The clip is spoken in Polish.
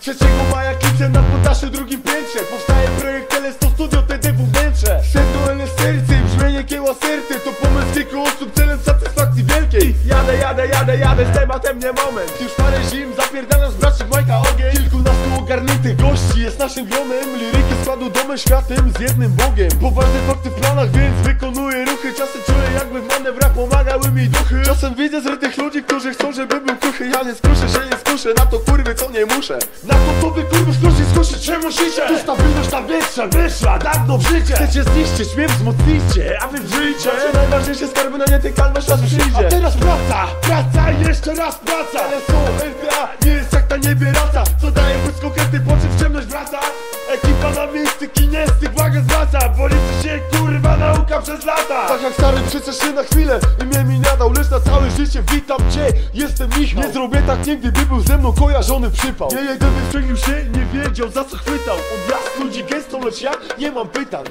3 maja kliczę na podaszy drugim piętrze. Powstaje projekt Telesto Studio, TDW wnętrze. LS serce i brzmienie kieła serce. To pomysł kilku osób celem satysfakcji wielkiej. Jadę, jadę, jadę, jadę, z tematem nie moment. Już parę zim zapierdalam z braci Majka gości jest naszym gronem Liryki składu domem światem z jednym Bogiem. Poważne fakty w planach, więc wykonuję ruchy. Czasem czuję jakby w manewrach pomagały mi duchy. Czasem widzę zrytych ludzi, którzy chcą, żebym był kruchy Ja nie skruszę się, nie skuszę na to kurwy, co nie muszę. Na to co wy kurwy skruszy, skruszyć czemu życie? Tu stabilność ta wyższa, wyszła, dawno w życie Chcecie zniszczyć, mnie wzmocnijcie, a wy wrzyjcie Nasze najważniejsze skarby na nietykalność czas przyjdzie. A teraz praca, praca jeszcze raz praca Ale są nie jest jak na niebie rasa Ekipa na miejscu, kinesty, uwagę zwraca. Bo liczy się kurwa nauka przez lata. Tak jak stary przecież się na chwilę i mnie mi nadał Lecz na całe życie witam cię, jestem Michał Nie zrobię tak nigdy, by był ze mną kojarzony przypał. Nie jeden wystrzelił się, nie wiedział za co chwytał. Od lat ludzi gęstą, lecz ja nie mam pytań